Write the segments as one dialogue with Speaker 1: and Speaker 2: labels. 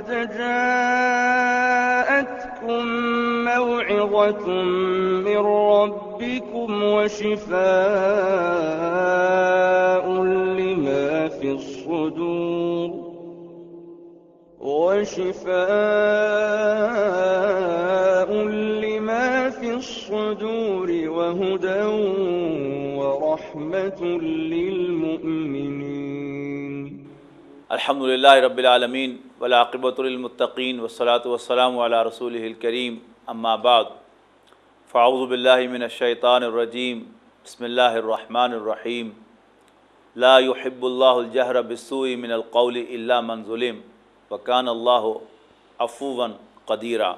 Speaker 1: قد جاءتكم موعظة من ربكم وشفاء لما في الصدور وشفاء لما في الصدور وهدى ورحمة للمؤمنين.
Speaker 2: الحمد للہ رب العالمین ولاقبۃ المطقین وصلاۃ والسلام علی رسول الکریم. اما بعد، فاعوذ باللہ من الشیطان الرجیم. بسم اللہ الرحمن الرحیم. لا يحب اللہ الجہر بالسوء من القول الا من ظلم وکان اللہ عفوا قدیرہ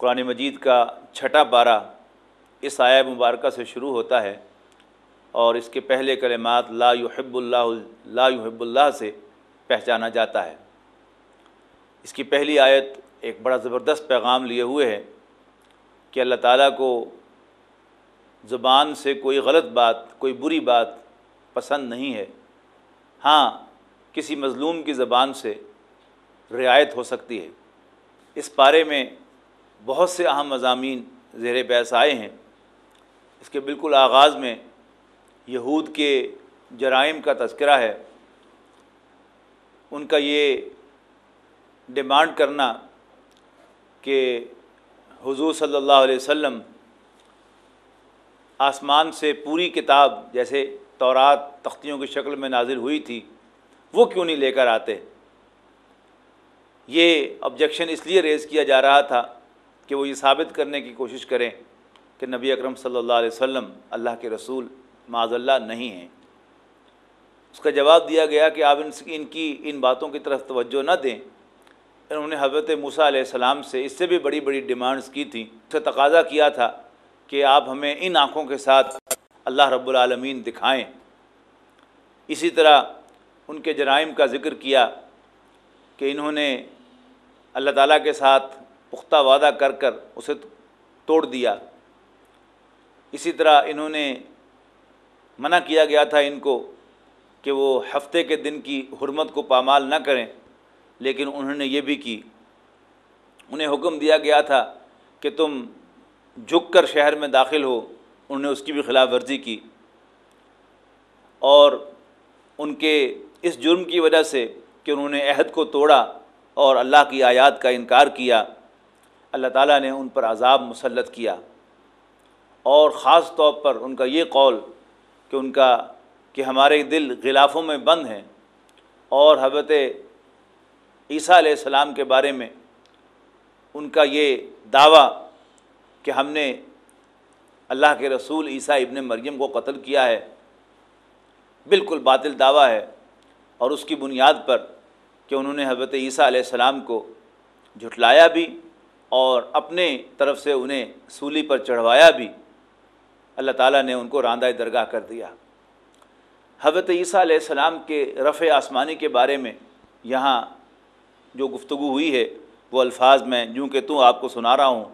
Speaker 2: قرآن مجید کا چھٹا پارہ اس آیہ مبارکہ سے شروع ہوتا ہے اور اس کے پہلے کلمات لا يحب اللہ، لا يحب اللہ سے پہچانا جاتا ہے۔ اس کی پہلی آیت ایک بڑا زبردست پیغام لیے ہوئے ہے کہ اللہ تعالیٰ کو زبان سے کوئی غلط بات، کوئی بری بات پسند نہیں ہے۔ ہاں کسی مظلوم کی زبان سے رعایت ہو سکتی ہے۔ اس پارے میں بہت سے اہم مضامین زیر پیس آئے ہیں۔ اس کے بالکل آغاز میں یہود کے جرائم کا تذکرہ ہے۔ ان کا یہ ڈیمانڈ کرنا کہ حضور صلی اللہ علیہ وسلم آسمان سے پوری کتاب جیسے تورات تختیوں کی شکل میں نازل ہوئی تھی، وہ کیوں نہیں لے کر آتے؟ یہ آبجیکشن اس لیے ریز کیا جا رہا تھا کہ وہ یہ ثابت کرنے کی کوشش کریں کہ نبی اکرم صلی اللہ علیہ وسلم اللہ کے رسول، معاذ اللہ نہیں ہیں۔ اس کا جواب دیا گیا کہ آپ ان کی ان باتوں کی طرف توجہ نہ دیں۔ انہوں نے حضرت موسیٰ علیہ السلام سے اس سے بھی بڑی بڑی ڈیمانڈز کی تھیں۔ سے تقاضا کیا تھا کہ آپ ہمیں ان آنکھوں کے ساتھ اللہ رب العالمین دکھائیں۔ اسی طرح ان کے جرائم کا ذکر کیا کہ انہوں نے اللہ تعالیٰ کے ساتھ پختہ وعدہ کر کر اسے توڑ دیا۔ اسی طرح انہوں نے منع کیا گیا تھا ان کو کہ وہ ہفتے کے دن کی حرمت کو پامال نہ کریں، لیکن انہوں نے یہ بھی کی۔ انہیں حکم دیا گیا تھا کہ تم جھک کر شہر میں داخل ہو، انہوں نے اس کی بھی خلاف ورزی کی۔ اور ان کے اس جرم کی وجہ سے کہ انہوں نے عہد کو توڑا اور اللہ کی آیات کا انکار کیا، اللہ تعالیٰ نے ان پر عذاب مسلط کیا۔ اور خاص طور پر ان کا یہ قول کہ ان کا کہ ہمارے دل غلافوں میں بند ہیں اور حضرت عیسیٰ علیہ السلام کے بارے میں ان کا یہ دعویٰ کہ ہم نے اللہ کے رسول عیسیٰ ابن مریم کو قتل کیا ہے، بالکل باطل دعویٰ ہے اور اس کی بنیاد پر کہ انہوں نے حضرت عیسیٰ علیہ السلام کو جھٹلایا بھی اور اپنے طرف سے انہیں سولی پر چڑھوایا بھی۔ اللہ تعالیٰ نے ان کو راندہ درگاہ کر دیا۔ حضرت عیسیٰ علیہ السلام کے رفع آسمانی کے بارے میں یہاں جو گفتگو ہوئی ہے، وہ الفاظ میں جوں کہ تو آپ کو سنا رہا ہوں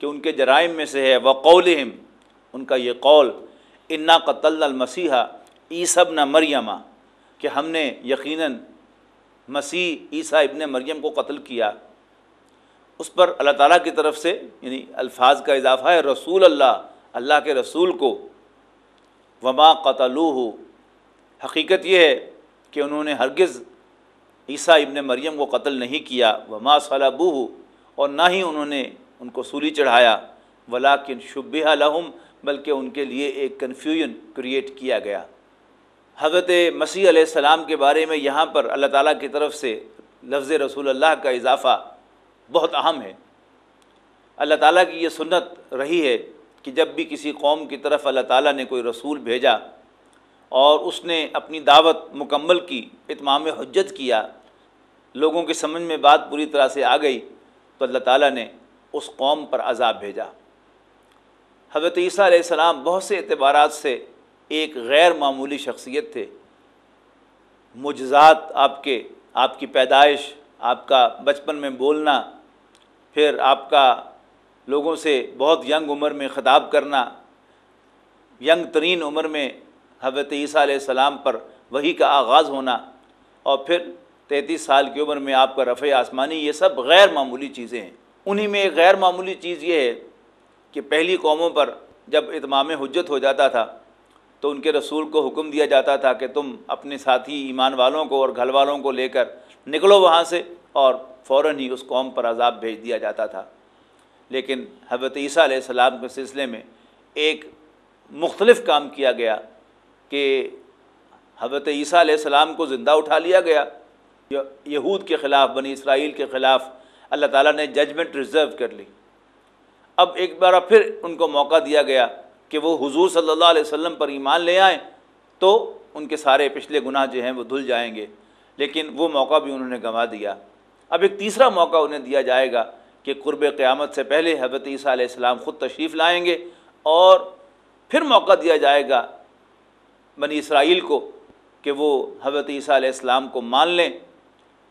Speaker 2: کہ ان کے جرائم میں سے ہے وقولہم ان کا یہ قول، انا قتل المسیحہ عیسب نہ مریمہ کہ ہم نے یقیناً مسیح عیسیٰ ابن مریم کو قتل کیا۔ اس پر اللہ تعالیٰ کی طرف سے یعنی الفاظ کا اضافہ ہے، رسول اللہ اللہ کے رسول کو، وما قتلو ہو حقیقت یہ ہے کہ انہوں نے ہرگز عیسیٰ ابن مریم کو قتل نہیں کیا، وما صلابو ہو اور نہ ہی انہوں نے ان کو سولی چڑھایا ولاکن شبہ لہم بلکہ ان کے لیے ایک کنفیوژن کریٹ کیا گیا۔ حضرت مسیح علیہ السلام کے بارے میں یہاں پر اللہ تعالیٰ کی طرف سے لفظ رسول اللہ کا اضافہ بہت اہم ہے۔ اللہ تعالیٰ کی یہ سنت رہی ہے کہ جب بھی کسی قوم کی طرف اللہ تعالیٰ نے کوئی رسول بھیجا اور اس نے اپنی دعوت مکمل کی، اتمام حجت کیا۔ لوگوں کی سمجھ میں بات پوری طرح سے آ گئی تو اللہ تعالیٰ نے اس قوم پر عذاب بھیجا۔ حضرت عیسیٰ علیہ السلام بہت سے اعتبارات سے ایک غیر معمولی شخصیت تھے۔ معجزات آپ کے، آپ کی پیدائش، آپ کا بچپن میں بولنا، پھر آپ کا لوگوں سے بہت ینگ عمر میں خطاب کرنا، ینگ ترین عمر میں حضرت عیسیٰ علیہ السلام پر وہی کا آغاز ہونا اور پھر تینتیس سال کی عمر میں آپ کا رفع آسمانی، یہ سب غیر معمولی چیزیں ہیں۔ انہی میں ایک غیر معمولی چیز یہ ہے کہ پہلی قوموں پر جب اتمام حجت ہو جاتا تھا تو ان کے رسول کو حکم دیا جاتا تھا کہ تم اپنے ساتھی، ایمان والوں کو اور گھر والوں کو لے کر نکلو وہاں سے اور فوراً ہی اس قوم پر عذاب بھیج دیا جاتا تھا۔ لیکن حضرت عیسیٰ علیہ السلام کے سلسلے میں ایک مختلف کام کیا گیا۔ کہ حضرت عیسیٰ علیہ السلام کو زندہ اٹھا لیا گیا۔ یہود کے خلاف، بنی اسرائیل کے خلاف اللہ تعالیٰ نے ججمنٹ ریزرو کر لی۔ اب ایک بار پھر ان کو موقع دیا گیا کہ وہ حضور صلی اللہ علیہ وسلم پر ایمان لے آئیں تو ان کے سارے پچھلے گناہ جو ہیں وہ دھل جائیں گے۔ لیکن وہ موقع بھی انہوں نے گنوا دیا۔ اب ایک تیسرا موقع انہیں دیا جائے گا کہ قرب قیامت سے پہلے حضرت عیسیٰ علیہ السلام خود تشریف لائیں گے اور پھر موقع دیا جائے گا بنی اسرائیل کو کہ وہ حضرت عیسیٰ علیہ السلام کو مان لیں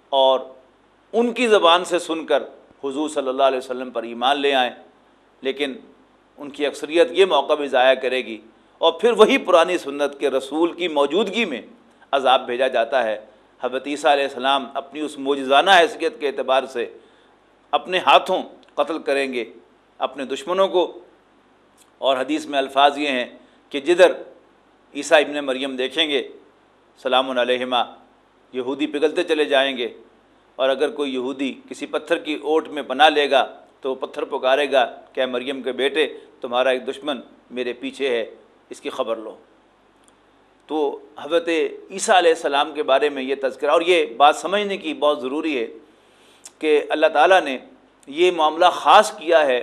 Speaker 2: اور ان کی زبان سے سن کر حضور صلی اللہ علیہ وسلم پر ایمان لے آئیں، لیکن ان کی اکثریت یہ موقع بھی ضائع کرے گی۔ اور پھر وہی پرانی سنت کے رسول کی موجودگی میں عذاب بھیجا جاتا ہے۔ حضرت عیسیٰ علیہ السلام اپنی اس موجزانہ حیثیت کے اعتبار سے اپنے ہاتھوں قتل کریں گے، اپنے دشمنوں کو۔ اور حدیث میں الفاظ یہ ہیں کہ جدھر عیسیٰ ابن مریم دیکھیں گے، سلام علیہما، یہودی پگھلتے چلے جائیں گے اور اگر کوئی یہودی کسی پتھر کی اوٹ میں پناہ لے گا تو وہ پتھر پکارے گا کہ مریم کے بیٹے، تمہارا ایک دشمن میرے پیچھے ہے، اس کی خبر لو۔ تو حضرت عیسیٰ علیہ السلام کے بارے میں یہ تذکرہ، اور یہ بات سمجھنے کی بہت ضروری ہے کہ اللہ تعالیٰ نے یہ معاملہ خاص کیا ہے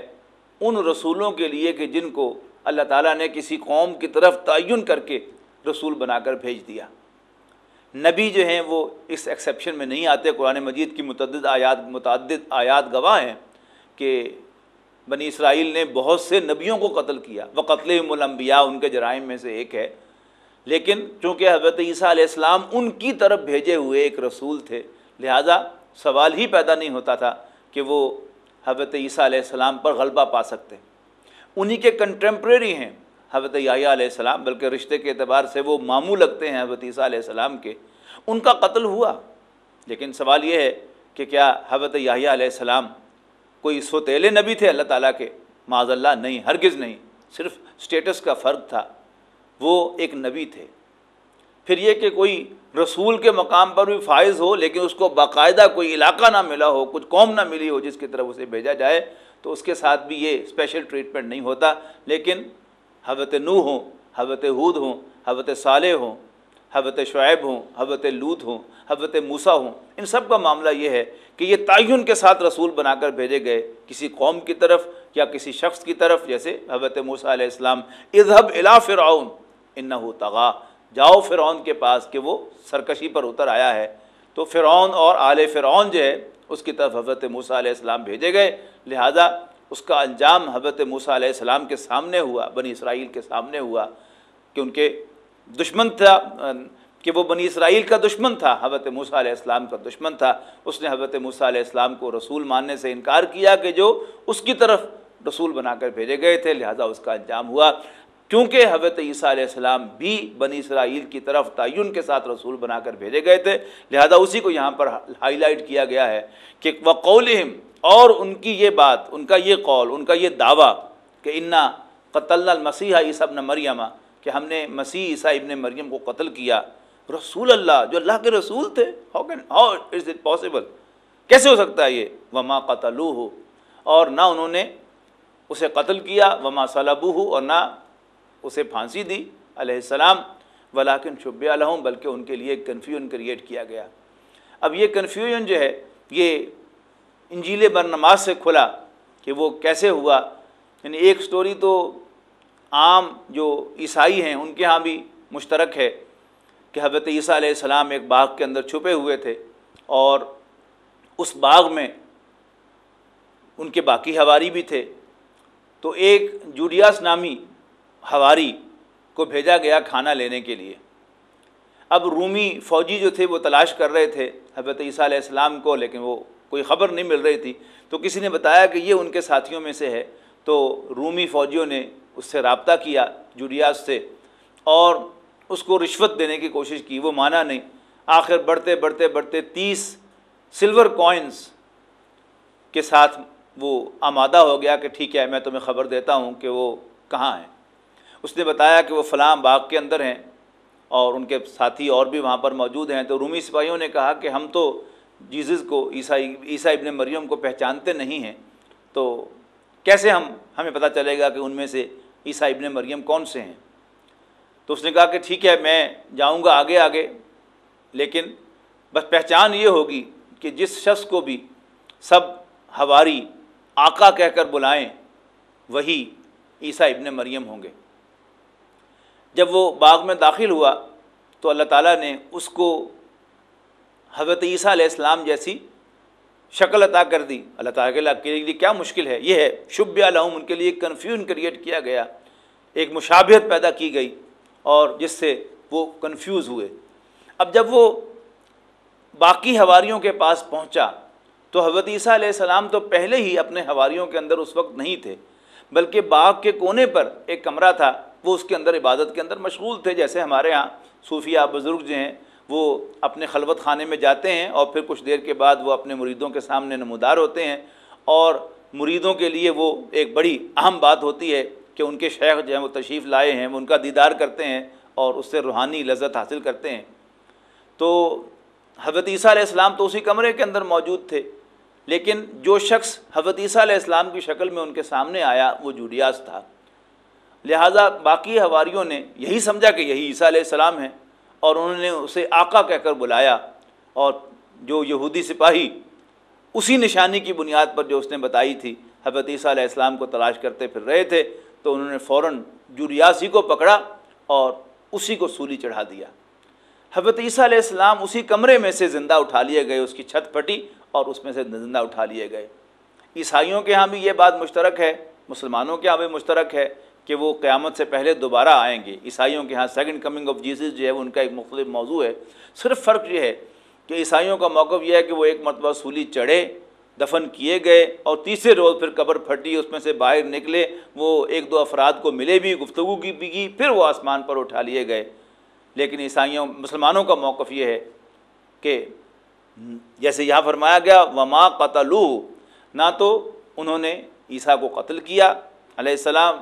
Speaker 2: ان رسولوں کے لیے کہ جن کو اللہ تعالیٰ نے کسی قوم کی طرف تعین کر کے رسول بنا کر بھیج دیا۔ نبی جو ہیں وہ اس ایکسیپشن میں نہیں آتے۔ قرآن مجید کی متعدد آیات متعدد آیات گواہ ہیں کہ بنی اسرائیل نے بہت سے نبیوں کو قتل کیا۔ وہ قتل ملمبیا ان کے جرائم میں سے ایک ہے۔ لیکن چونکہ حضرت عیسیٰ علیہ السلام ان کی طرف بھیجے ہوئے ایک رسول تھے، لہٰذا سوال ہی پیدا نہیں ہوتا تھا کہ وہ حضرت عیسیٰ علیہ السلام پر غلبہ پا سکتے۔ انہی کے کنٹمپریری ہیں۔ حضرت یاہیہ علیہ السلام، بلکہ رشتے کے اعتبار سے وہ ماموں لگتے ہیں حضرت عیسیٰ علیہ السلام کے۔ ان کا قتل ہوا۔ لیکن سوال یہ ہے کہ کیا حضرت یاہیہ علیہ السلام کوئی سوتیلے نبی تھے؟ اللہ تعالیٰ کے معاذ اللہ نہیں، ہرگز نہیں۔ صرف اسٹیٹس کا فرق تھا۔ وہ ایک نبی تھے۔ پھر یہ کہ کوئی رسول کے مقام پر بھی فائز ہو لیکن اس کو باقاعدہ کوئی علاقہ نہ ملا ہو، کچھ قوم نہ ملی ہو جس کی طرف اسے بھیجا جائے، تو اس کے ساتھ بھی یہ اسپیشل ٹریٹمنٹ نہیں ہوتا۔ لیکن حضرت نو ہوں، حضرت حود ہوں، حضرت صالح ہوں، حضرت شعیب ہوں، حضرت لوت ہوں، حضرت موسا ہوں، ان سب کا معاملہ یہ ہے کہ یہ تعین کے ساتھ رسول بنا کر بھیجے گئے کسی قوم کی طرف یا کسی شخص کی طرف، جیسے حضرت موسیٰ علیہ السلام، اذهب الا فرعون انہو تغا جاؤ فرعون کے پاس کہ وہ سرکشی پر اتر آیا ہے۔ تو فرعون اور آل فرعون جو ہے، اس کی طرف حضرت موسیٰ علیہ السلام بھیجے گئے۔ لہٰذا اس کا انجام حضرت موسیٰ علیہ السلام کے سامنے ہوا، بنی اسرائیل کے سامنے ہوا۔ کہ ان کے دشمن تھا، کہ وہ بنی اسرائیل کا دشمن تھا، حضرت موسیٰ علیہ السلام کا دشمن تھا۔ اس نے حضرت موسیٰ علیہ السلام کو رسول ماننے سے انکار کیا کہ جو اس کی طرف رسول بنا کر بھیجے گئے تھے، لہٰذا اس کا انجام ہوا۔ کیونکہ حضرت عیسیٰ علیہ السلام بھی بنی اسرائیل کی طرف تعین کے ساتھ رسول بنا کر بھیجے گئے تھے، لہذا اسی کو یہاں پر ہائی لائٹ کیا گیا ہے کہ وقولہم، اور ان کی یہ بات، ان کا یہ قول، ان کا یہ دعویٰ کہ انا قتل المسیح عیسیٰ ابن مریم کہ ہم نے مسیح عیسیٰ ابن مریم کو قتل کیا۔ رسول اللہ، جو اللہ کے رسول تھے how can how is it possible کیسے ہو سکتا ہے یہ؟ وما قتلو ہو اور نہ انہوں نے اسے قتل کیا، وما صلبو ہو اور نہ اسے پھانسی دی علیہ السلام ولاکن شب الحم بلکہ ان کے لیے ایک کنفیوژن کریٹ کیا گیا۔ اب یہ کنفیوژن جو ہے، یہ انجیل برنماز سے کھلا کہ وہ کیسے ہوا۔ یعنی ایک سٹوری تو عام جو عیسائی ہیں، ان کے ہاں بھی مشترک ہے کہ حضرت عیسیٰ علیہ السلام ایک باغ کے اندر چھپے ہوئے تھے اور اس باغ میں ان کے باقی ہواری بھی تھے۔ تو ایک جوڈیاس نامی ہواری کو بھیجا گیا کھانا لینے کے لیے۔ اب رومی فوجی جو تھے وہ تلاش کر رہے تھے حضرت عیسیٰ علیہ السلام کو، لیکن وہ کوئی خبر نہیں مل رہی تھی۔ تو کسی نے بتایا کہ یہ ان کے ساتھیوں میں سے ہے۔ تو رومی فوجیوں نے اس سے رابطہ کیا جوڈیاس سے اور اس کو رشوت دینے کی کوشش کی، وہ مانا نہیں۔ آخر بڑھتے بڑھتے بڑھتے تیس سلور کوائنس کے ساتھ وہ آمادہ ہو گیا کہ ٹھیک ہے، میں تمہیں خبر دیتا ہوں کہ وہ کہاں ہیں۔ اس نے بتایا کہ وہ فلاں باغ کے اندر ہیں اور ان کے ساتھی اور بھی وہاں پر موجود ہیں تو رومی سپاہیوں نے کہا کہ ہم تو جیزز کو عیسائی عیسیٰ ابن مریم کو پہچانتے نہیں ہیں، تو کیسے ہم، ہمیں پتہ چلے گا کہ ان میں سے عیسیٰ ابن مریم کون سے ہیں؟ تو اس نے کہا کہ ٹھیک ہے، میں جاؤں گا آگے آگے، لیکن بس پہچان یہ ہوگی کہ جس شخص کو بھی سب ہواری آقا کہہ کر بلائیں، وہی عیسیٰ ابن مریم ہوں گے۔ جب وہ باغ میں داخل ہوا تو اللہ تعالیٰ نے اس کو حضرت عیسیٰ علیہ السلام جیسی شکل عطا کر دی۔ اللہ تعالیٰ کے لیے کیا مشکل ہے؟ یہ ہے شب علوم ان کے لیے کنفیوژن کریٹ کیا گیا۔ ایک مشابہت پیدا کی گئی اور جس سے وہ کنفیوز ہوئے۔ اب جب وہ باقی ہواریوں کے پاس پہنچا تو حضرت عیسیٰ علیہ السلام تو پہلے ہی اپنے ہواریوں کے اندر اس وقت نہیں تھے، بلکہ باغ کے کونے پر ایک کمرہ تھا۔ وہ اس کے اندر عبادت کے اندر مشغول تھے، جیسے ہمارے ہاں صوفیہ بزرگ جو ہیں، وہ اپنے خلوت خانے میں جاتے ہیں اور پھر کچھ دیر کے بعد وہ اپنے مریدوں کے سامنے نمودار ہوتے ہیں۔ اور مریدوں کے لیے وہ ایک بڑی اہم بات ہوتی ہے کہ ان کے شیخ جو ہیں، وہ تشریف لائے ہیں، وہ ان کا دیدار کرتے ہیں اور اس سے روحانی لذت حاصل کرتے ہیں۔ تو حضرت عیسیٰ علیہ السلام تو اسی کمرے کے اندر موجود تھے، لیکن جو شخص حضرت عیسیٰ علیہ السلام کی شکل میں ان کے سامنے آیا، وہ جوڈیاس تھا۔ لہٰذا باقی ہواریوں نے یہی سمجھا کہ یہی عیسیٰ علیہ السلام ہے اور انہوں نے اسے آقا کہہ کر بلایا اور جو یہودی سپاہی اسی نشانی کی بنیاد پر جو اس نے بتائی تھی، حضرت عیسیٰ علیہ السلام کو تلاش کرتے پھر رہے تھے، تو انہوں نے فوراً جوریاسی کو پکڑا اور اسی کو سولی چڑھا دیا۔ حضرت عیسیٰ علیہ السلام اسی کمرے میں سے زندہ اٹھا لیے گئے، اس کی چھت پھٹی اور اس میں سے زندہ اٹھا لیے گئے۔ عیسائیوں کے ہاں بھی یہ بات مشترک ہے، مسلمانوں کے ہاں بھی مشترک ہے۔ کہ وہ قیامت سے پہلے دوبارہ آئیں گے۔ عیسائیوں کے ہاں سیکنڈ کمنگ آف جیسس جو ہے ان کا ایک مختلف موضوع ہے۔ صرف فرق یہ ہے کہ عیسائیوں کا موقف یہ ہے کہ وہ ایک مرتبہ سولی چڑھے، دفن کیے گئے اور تیسرے روز پھر قبر پھٹی، اس میں سے باہر نکلے۔ وہ ایک دو افراد کو ملے بھی، گفتگو کی بھی کی، پھر وہ آسمان پر اٹھا لیے گئے۔ لیکن عیسائیوں، مسلمانوں کا موقف یہ ہے کہ جیسے یہاں فرمایا گیا، وما قتلو نہ تو انہوں نے عیسیٰ کو قتل کیا علیہ السلام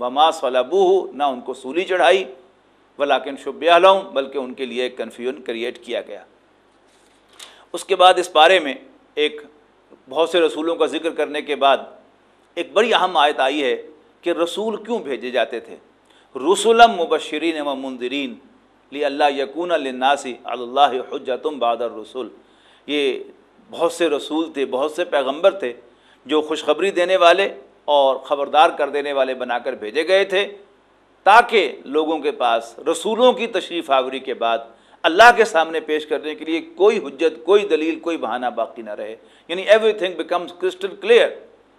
Speaker 2: وما صلبو نہ ان کو سولی چڑھائی، ولاکن شب علوم بلکہ ان کے لیے ایک کنفیوژن کریٹ کیا گیا۔ اس کے بعد اس بارے میں ایک بہت سے رسولوں کا ذکر کرنے کے بعد ایک بڑی اہم آیت آئی ہے کہ رسول کیوں بھیجے جاتے تھے؟ رسولم مبشرین و مندرین لی اللہ یقون الناسی اللہ حجتم بادر رسول یہ بہت سے رسول تھے، بہت سے پیغمبر تھے جو خوشخبری دینے والے اور خبردار کر دینے والے بنا کر بھیجے گئے تھے تاکہ لوگوں کے پاس، رسولوں کی تشریف آوری کے بعد اللہ کے سامنے پیش کرنے کے لیے کوئی حجت، کوئی دلیل، کوئی بہانہ باقی نہ رہے۔ یعنی everything becomes crystal clear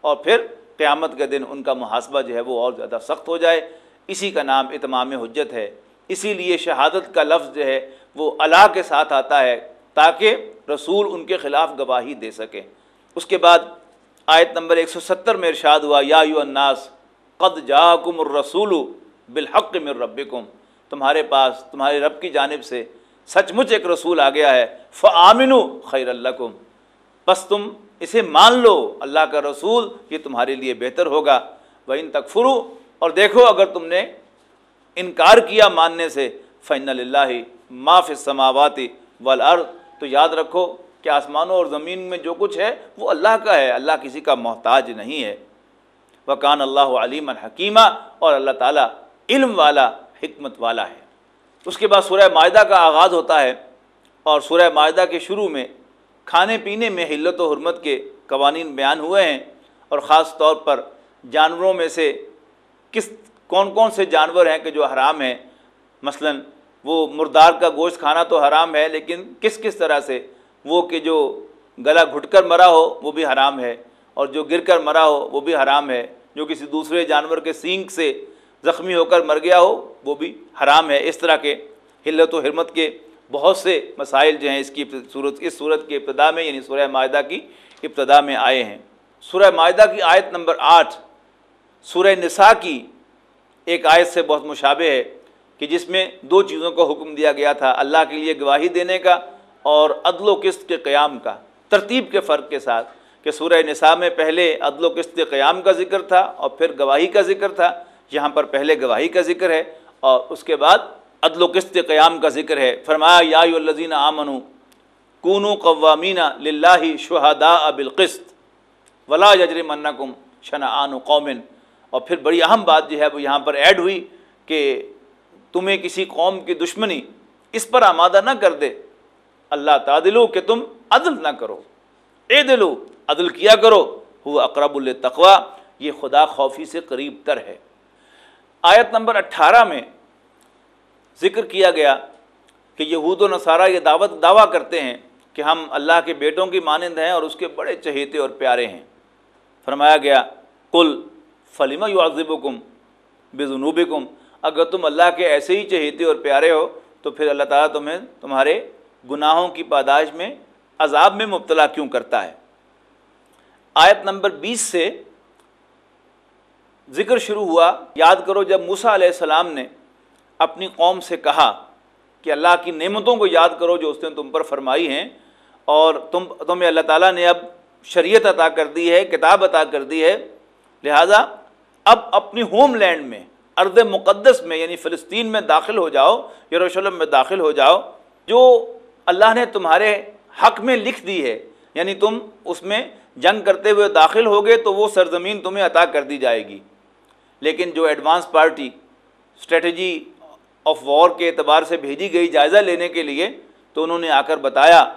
Speaker 2: اور پھر قیامت کے دن ان کا محاسبہ جو ہے وہ اور زیادہ سخت ہو جائے۔ اسی کا نام اتمام حجت ہے۔ اسی لیے شہادت کا لفظ جو ہے وہ اللہ کے ساتھ آتا ہے تاکہ رسول ان کے خلاف گواہی دے سکیں۔ اس کے بعد آیت نمبر ایک سو ستر میں ارشاد ہوا، یا یو الناس، قد جاکم الرسول بالحق من ربکم۔ تمہارے پاس، تمہارے رب کی جانب سے سچ مچ ایک رسول آ گیا ہے فعامن خیر اللہ بس تم اسے مان لو، اللہ کا رسول، یہ تمہارے لیے بہتر ہوگا۔ وہ ان تک فرو اور دیکھو اگر تم نے انکار کیا ماننے سے فن اللہ معاف سماواتی والارض تو یاد رکھو کہ آسمانوں اور زمین میں جو کچھ ہے وہ اللہ کا ہے، اللہ کسی کا محتاج نہیں ہے۔ وکان اللہ علیم الحکیمہ اور اللہ تعالیٰ علم والا، حکمت والا ہے۔ اس کے بعد سورہ معاہدہ کا آغاز ہوتا ہے اور سورہ معاہدہ کے شروع میں کھانے پینے میں حلت و حرمت کے قوانین بیان ہوئے ہیں اور خاص طور پر جانوروں میں سے کس، کون کون سے جانور ہیں کہ جو حرام ہیں؟ مثلا وہ مردار کا گوشت کھانا تو حرام ہے، لیکن کس کس طرح سے وہ کہ جو گلا گھٹ کر مرا ہو وہ بھی حرام ہے اور جو گر کر مرا ہو وہ بھی حرام ہے جو کسی دوسرے جانور کے سینگ سے زخمی ہو کر مر گیا ہو وہ بھی حرام ہے اس طرح کے حلت و حرمت کے بہت سے مسائل جو ہیں اس کی صورت اس صورت کی ابتدا میں یعنی سورہ معاہدہ کی ابتدا میں آئے ہیں۔ سورہ معاہدہ کی آیت نمبر آٹھ سورہ نساء کی ایک آیت سے بہت مشابہ ہے کہ کہ جس میں دو چیزوں کا حکم دیا گیا تھا۔ اللہ کے لیے گواہی دینے کا اور عدل و قسط کے قیام کا، ترتیب کے فرق کے ساتھ کہ سورہ نساء میں پہلے عدل و قسط کے قیام کا ذکر تھا اور پھر گواہی کا ذکر تھا، یہاں پر پہلے گواہی کا ذکر ہے اور اس کے بعد عدل و قسط قیام کا ذکر ہے۔ فرمایا، یا الزین آمن کون قوامین لاہ شہدا بالقسط ولا یجر منکم شنا قومن۔ اور پھر بڑی اہم بات جو ہے وہ یہاں پر ایڈ ہوئی کہ تمہیں کسی قوم کی دشمنی اس پر آمادہ نہ کر دے۔ اللہ تعدلو کہ تم عدل نہ کرو۔ اے دلو عدل کیا کرو۔ ہو اقرب التقوا یہ خدا خوفی سے قریب تر ہے۔ آیت نمبر اٹھارہ میں ذکر کیا گیا کہ یہود و نصارہ یہ دعوت، دعویٰ کرتے ہیں کہ ہم اللہ کے بیٹوں کی مانند ہیں اور اس کے بڑے چہیتے اور پیارے ہیں۔ فرمایا گیا کل فلیمہ یو عظب کم بے اگر تم اللہ کے ایسے ہی چہیتے اور پیارے ہو تو پھر اللہ تعالیٰ تمہیں تمہارے گناہوں کی پاداش میں عذاب میں مبتلا کیوں کرتا ہے؟ آیت نمبر بیس سے ذکر شروع ہوا۔ یاد کرو جب موسا علیہ السلام نے اپنی قوم سے کہا کہ اللہ کی نعمتوں کو یاد کرو جو اس نے تم پر فرمائی ہیں، اور تم، تمہیں اللہ تعالیٰ نے اب شریعت عطا کر دی ہے، کتاب عطا کر دی ہے۔ لہٰذا اب اپنی ہوم لینڈ میں، ارض مقدس میں یعنی فلسطین میں داخل ہو جاؤ، یروشلم میں داخل ہو جاؤ، جو اللہ نے تمہارے حق میں لکھ دی ہے۔ یعنی تم اس میں جنگ کرتے ہوئے داخل ہوگے تو وہ سرزمین تمہیں عطا کر دی جائے گی۔ لیکن جو advance party strategy of war کے اعتبار سے بھیجی گئی جائزہ لینے کے لیے تو انہوں نے آ کر بتایا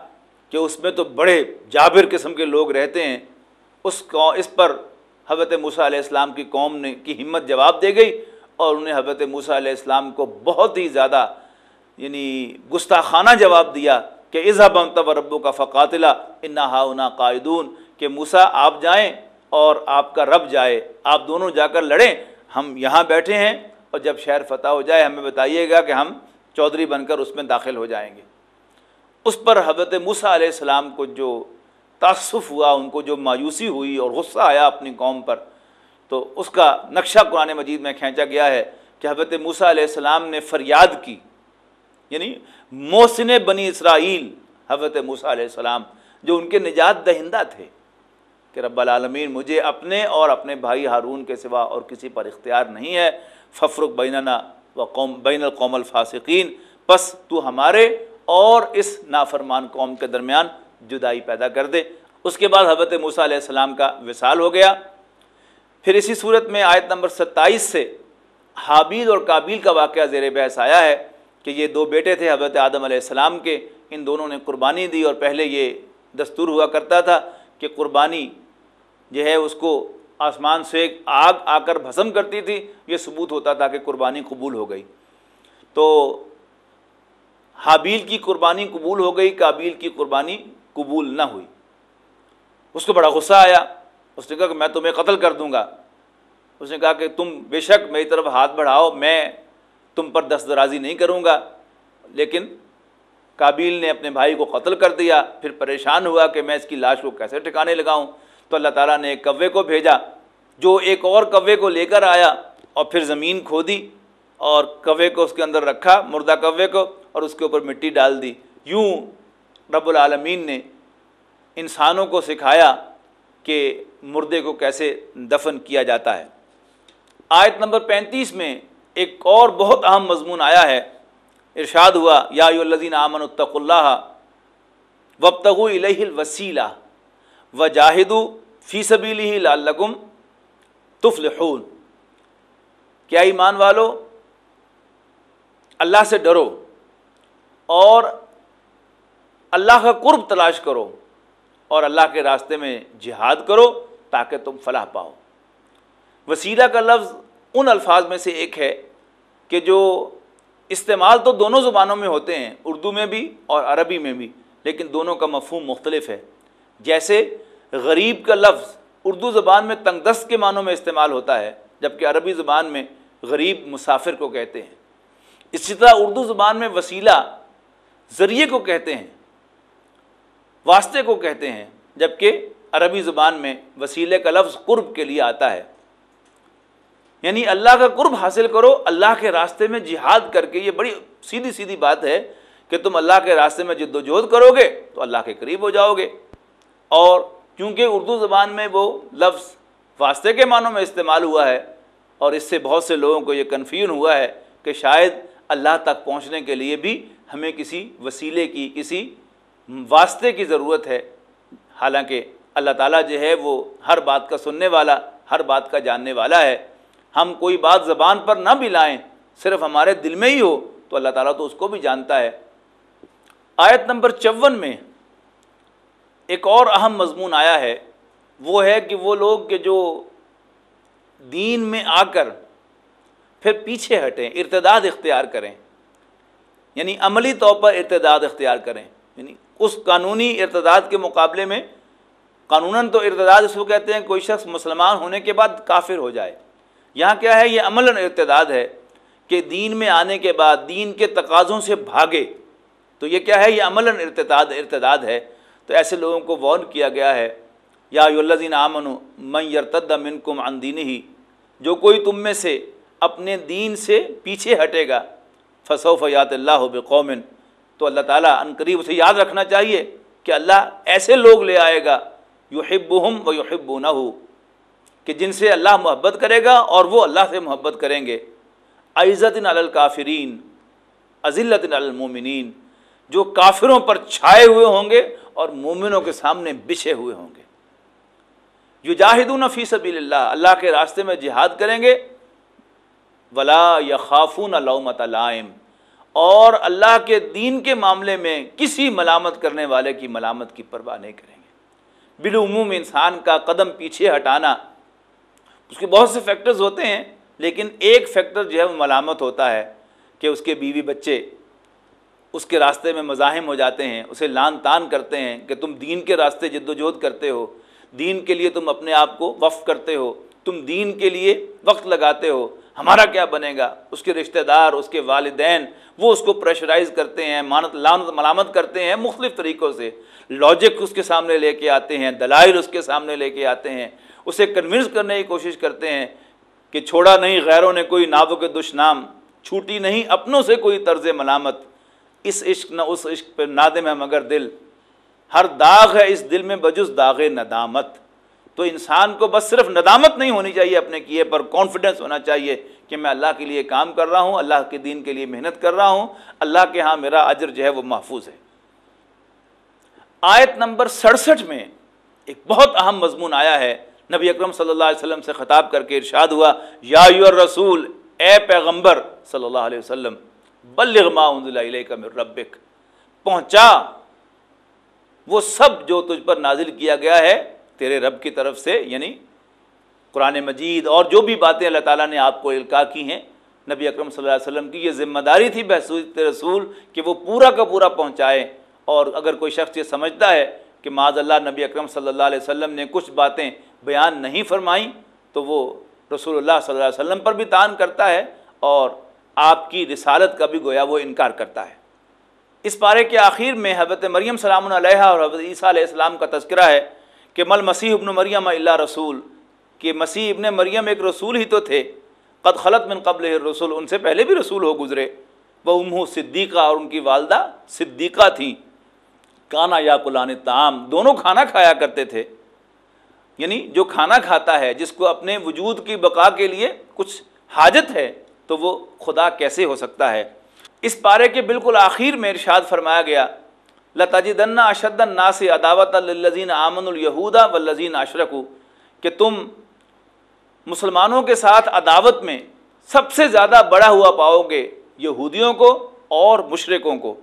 Speaker 2: کہ اس میں تو بڑے جابر قسم کے لوگ رہتے ہیں۔ اس اس پر حضرت موسیٰ علیہ السلام کی قوم نے، کی ہمت جواب دے گئی اور انہیں حضرت موسیٰ علیہ السلام کو بہت ہی زیادہ یعنی گستاخانہ جواب دیا کہ اظہب تب ربو کا فقاتلہ انا ہا قائدون، کہ موسا آپ جائیں اور آپ کا رب جائے، آپ دونوں جا کر لڑیں، ہم یہاں بیٹھے ہیں اور جب شہر فتح ہو جائے ہمیں بتائیے گا کہ ہم چودھری بن کر اس میں داخل ہو جائیں گے۔ اس پر حضرت موسیٰ علیہ السلام کو جو تعصف ہوا، ان کو جو مایوسی ہوئی اور غصہ آیا اپنی قوم پر، تو اس کا نقشہ قرآن مجید میں کھینچا گیا ہے کہ حضرت موسیٰ علیہ السلام نے فریاد کی۔ یعنی محسن بنی اسرائیل حضرت موسیٰ علیہ السلام جو ان کے نجات دہندہ تھے کہ رب العالمین مجھے اپنے اور اپنے بھائی ہارون کے سوا اور کسی پر اختیار نہیں ہے ففرق بیننا و قوم بین القوم الفاسقین، پس تو ہمارے اور اس نافرمان قوم کے درمیان جدائی پیدا کر دے۔ اس کے بعد حضرت موسیٰ علیہ السلام کا وصال ہو گیا۔ پھر اسی صورت میں آیت نمبر ستائیس سے حابیل اور کابیل کا واقعہ زیر بحث آیا ہے۔ کہ یہ دو بیٹے تھے حضرت آدم علیہ السلام کے، ان دونوں نے قربانی دی اور پہلے یہ دستور ہوا کرتا تھا کہ قربانی جو ہے اس کو آسمان سے ایک آگ آ کر بھسم کرتی تھی، یہ ثبوت ہوتا تھا کہ قربانی قبول ہو گئی۔ تو حابیل کی قربانی قبول ہو گئی کابیل کی قربانی قبول نہ ہوئی۔ اس کو بڑا غصہ آیا، اس نے کہا کہ میں تمہیں قتل کر دوں گا۔ اس نے کہا کہ تم بے شک میری طرف ہاتھ بڑھاؤ، میں تم پر دست درازی نہیں کروں گا۔ لیکن کابیل نے اپنے بھائی کو قتل کر دیا۔ پھر پریشان ہوا کہ میں اس کی لاش کو کیسے ٹھکانے لگاؤں۔ تو اللہ تعالیٰ نے ایک کوے کو بھیجا، جو ایک اور کوے کو لے کر آیا اور پھر زمین کھودی اور کوے کو اس کے اندر رکھا، مردہ کوے کو، اور اس کے اوپر مٹی ڈال دی۔ یوں رب العالمین نے انسانوں کو سکھایا کہ مردے کو کیسے دفن کیا جاتا ہے۔ آیت نمبر پینتیس میں ایک اور بہت اہم مضمون آیا ہے۔ ارشاد ہوا، یا الذین آمن الطق اللہ وبتغ الہ الوسیلہ و جاہدو فی سبیلہ لعلکم تفلحون۔ کیا ایمان والو، اللہ سے ڈرو اور اللہ کا قرب تلاش کرو اور اللہ کے راستے میں جہاد کرو تاکہ تم فلاح پاؤ۔ وسیلہ کا لفظ ان الفاظ میں سے ایک ہے کہ جو استعمال تو دونوں زبانوں میں ہوتے ہیں، اردو میں بھی اور عربی میں بھی، لیکن دونوں کا مفہوم مختلف ہے۔ جیسے غریب کا لفظ اردو زبان میں تنگ دست کے معنوں میں استعمال ہوتا ہے، جبکہ عربی زبان میں غریب مسافر کو کہتے ہیں۔ اسی طرح اردو زبان میں وسیلہ ذریعے کو کہتے ہیں، واسطے کو کہتے ہیں، جبکہ عربی زبان میں وسیلے کا لفظ قرب کے لیے آتا ہے۔ یعنی اللہ کا قرب حاصل کرو، اللہ کے راستے میں جہاد کر کے، یہ بڑی سیدھی سیدھی بات ہے کہ تم اللہ کے راستے میں جد و جہد کرو گے تو اللہ کے قریب ہو جاؤ گے۔ اور کیونکہ اردو زبان میں وہ لفظ واسطے کے معنوں میں استعمال ہوا ہے اور اس سے بہت سے لوگوں کو یہ کنفیوژن ہوا ہے کہ شاید اللہ تک پہنچنے کے لیے بھی ہمیں کسی وسیلے کی، کسی واسطے کی ضرورت ہے۔ حالانکہ اللہ تعالیٰ جو ہے وہ ہر بات کا سننے والا، ہر بات کا جاننے والا ہے۔ ہم کوئی بات زبان پر نہ بھی لائیں، صرف ہمارے دل میں ہی ہو، تو اللہ تعالیٰ تو اس کو بھی جانتا ہے۔ آیت نمبر چون میں ایک اور اہم مضمون آیا ہے، وہ ہے کہ وہ لوگ کہ جو دین میں آ کر پھر پیچھے ہٹیں، ارتداد اختیار کریں۔ یعنی عملی طور پر ارتداد اختیار کریں۔ یعنی اس قانونی ارتداد کے مقابلے میں، قانوناً تو ارتداد اس کو کہتے ہیں، کوئی شخص مسلمان ہونے کے بعد کافر ہو جائے۔ یہاں کیا ہے؟ یہ عمل ارتداد ہے کہ دین میں آنے کے بعد دین کے تقاضوں سے بھاگے۔ تو یہ کیا ہے؟ یہ عمل ارتداد ارتداد ہے۔ تو ایسے لوگوں کو وارن کیا گیا ہے، یا یلزین آمن من یرتد من کم اندین ہی جو کوئی تم میں سے اپنے دین سے پیچھے ہٹے گا فصوف یات اللہ بقومن تو اللہ تعالیٰ ان قریب اسے یاد رکھنا چاہیے کہ اللہ ایسے لوگ لے آئے گا، یحبہم و یحبونہ۔ کہ جن سے اللہ محبت کرے گا اور وہ اللہ سے محبت کریں گے۔ عزت علی الکافرین عزلت المومنین جو کافروں پر چھائے ہوئے ہوں گے اور مومنوں کے سامنے بچھے ہوئے ہوں گے۔ جو جاہدون فی سبیل اللہ اللہ کے راستے میں جہاد کریں گے۔ ولا یا خافون علومت علائم اور اللہ کے دین کے معاملے میں کسی ملامت کرنے والے کی ملامت کی پرواہ نہیں کریں گے۔ بالعموم انسان کا قدم پیچھے ہٹانا اس کے بہت سے فیکٹرز ہوتے ہیں، لیکن ایک فیکٹر جو ہے وہ ملامت ہوتا ہے کہ اس کے بیوی بچے اس کے راستے میں مزاحم ہو جاتے ہیں، اسے لان تان کرتے ہیں کہ تم دین کے راستے جد و جہد کرتے ہو، دین کے لیے تم اپنے آپ کو وقف کرتے ہو، تم دین کے لیے وقت لگاتے ہو، ہمارا کیا بنے گا؟ اس کے رشتہ دار، اس کے والدین، وہ اس کو پریشرائز کرتے ہیں، مانت لانت، ملامت کرتے ہیں مختلف طریقوں سے۔ لاجک اس کے سامنے لے کے آتے ہیں، دلائل اس کے سامنے لے کے آتے ہیں۔ اسے کنونس کرنے کی کوشش کرتے ہیں کہ چھوڑا نہیں، غیروں نے کوئی ناو کے دشنام، چھوٹی نہیں، اپنوں سے کوئی طرز ملامت۔ اس عشق نہ اس عشق پہ نادم ہے مگر دل۔ ہر داغ ہے اس دل میں بجز داغ ندامت۔ تو انسان کو بس صرف ندامت نہیں ہونی چاہیے اپنے کیے پر کانفیڈنس ہونا چاہیے کہ میں اللہ کے لیے کام کر رہا ہوں، اللہ کے دین کے لیے محنت کر رہا ہوں، اللہ کے ہاں میرا اجر جو ہے وہ محفوظ ہے۔ آیت نمبر سڑسٹھ میں ایک بہت اہم مضمون آیا ہے۔ نبی اکرم صلی اللہ علیہ وسلم سے خطاب کر کے ارشاد ہوا، یا یور رسول اے پیغمبر صلی اللہ علیہ وسلم، بلغ ما انزل الیک من ربک۔ پہنچا۔ وہ سب جو تجھ پر نازل کیا گیا ہے تیرے رب کی طرف سے یعنی قرآن مجید اور جو بھی باتیں اللہ تعالیٰ نے آپ کو القاع کی ہیں، نبی اکرم صلی اللہ علیہ وسلم کی یہ ذمہ داری تھی بحث رسول کہ وہ پورا کا پورا پہنچائے۔ اور اگر کوئی شخص یہ سمجھتا ہے کہ معاذ اللہ نبی اکرم صلی اللہ علیہ وسلم نے کچھ باتیں بیان نہیں فرمائیں تو وہ رسول اللہ صلی اللہ علیہ وسلم پر بھی تان کرتا ہے اور آپ کی رسالت کا بھی گویا وہ انکار کرتا ہے۔ اس پارے کے آخر میں حضرت مریم سلام علیہ اور حضرت عیسیٰ علیہ السلام کا تذکرہ ہے کہ مل مسیح ابن مریم اللہ رسول، کہ مسیح ابن مریم ایک رسول ہی تو تھے۔ قد خلط من قبل رسول ان سے پہلے بھی رسول ہو گزرے۔ وہ امہ صدیقہ اور ان کی والدہ صدیقہ تھیں۔ کانا یا قلان تعام دونوں کھانا کھایا کرتے تھے۔ یعنی جو کھانا کھاتا ہے، جس کو اپنے وجود کی بقا کے لیے کچھ حاجت ہے، تو وہ خدا کیسے ہو سکتا ہے؟ اس پارے کے بالکل آخر میں ارشاد فرمایا گیا لتاجدن اشد الناس عداوت الزین آمن الہودا و لذین اشرکو کہ تم مسلمانوں کے ساتھ عداوت میں سب سے زیادہ بڑا ہوا پاؤ گے، یہودیوں کو اور مشرقوں کو۔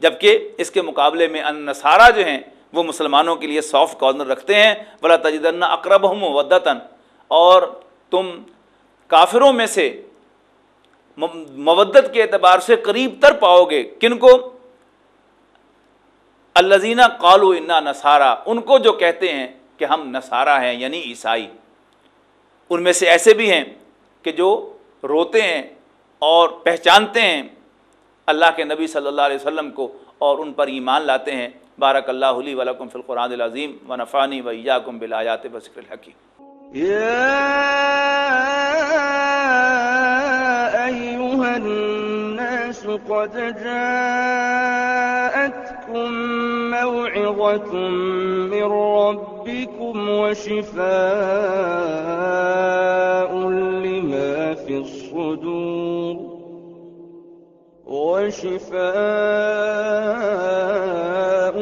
Speaker 2: جبکہ اس کے مقابلے میں ان نصارہ جو ہیں وہ مسلمانوں کے لیے سافٹ کارنر رکھتے ہیں۔ بلا تجدن اقرب ہم ودتاً اور تم کافروں میں سے مودت کے اعتبار سے قریب تر پاؤ گے۔ کن کو؟ الزینہ قالو انا نصارہ ان کو جو کہتے ہیں کہ ہم نصارہ ہیں یعنی عیسائی۔ ان میں سے ایسے بھی ہیں کہ جو روتے ہیں اور پہچانتے ہیں اللہ کے نبی صلی اللہ علیہ وسلم کو اور ان پر ایمان لاتے ہیں۔ بارک اللہ علی ولکم فی القرآن العظیم و نفانی و ایاکم بالآیات بذکر الحکیم۔
Speaker 1: یا ایوہ الناس قد جاءتکم موعظت من ربکم و شفاء لما فی الصدور۔ وشفاء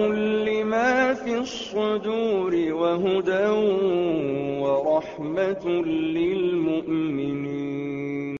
Speaker 1: لما في الصدور وهدى ورحمة للمؤمنين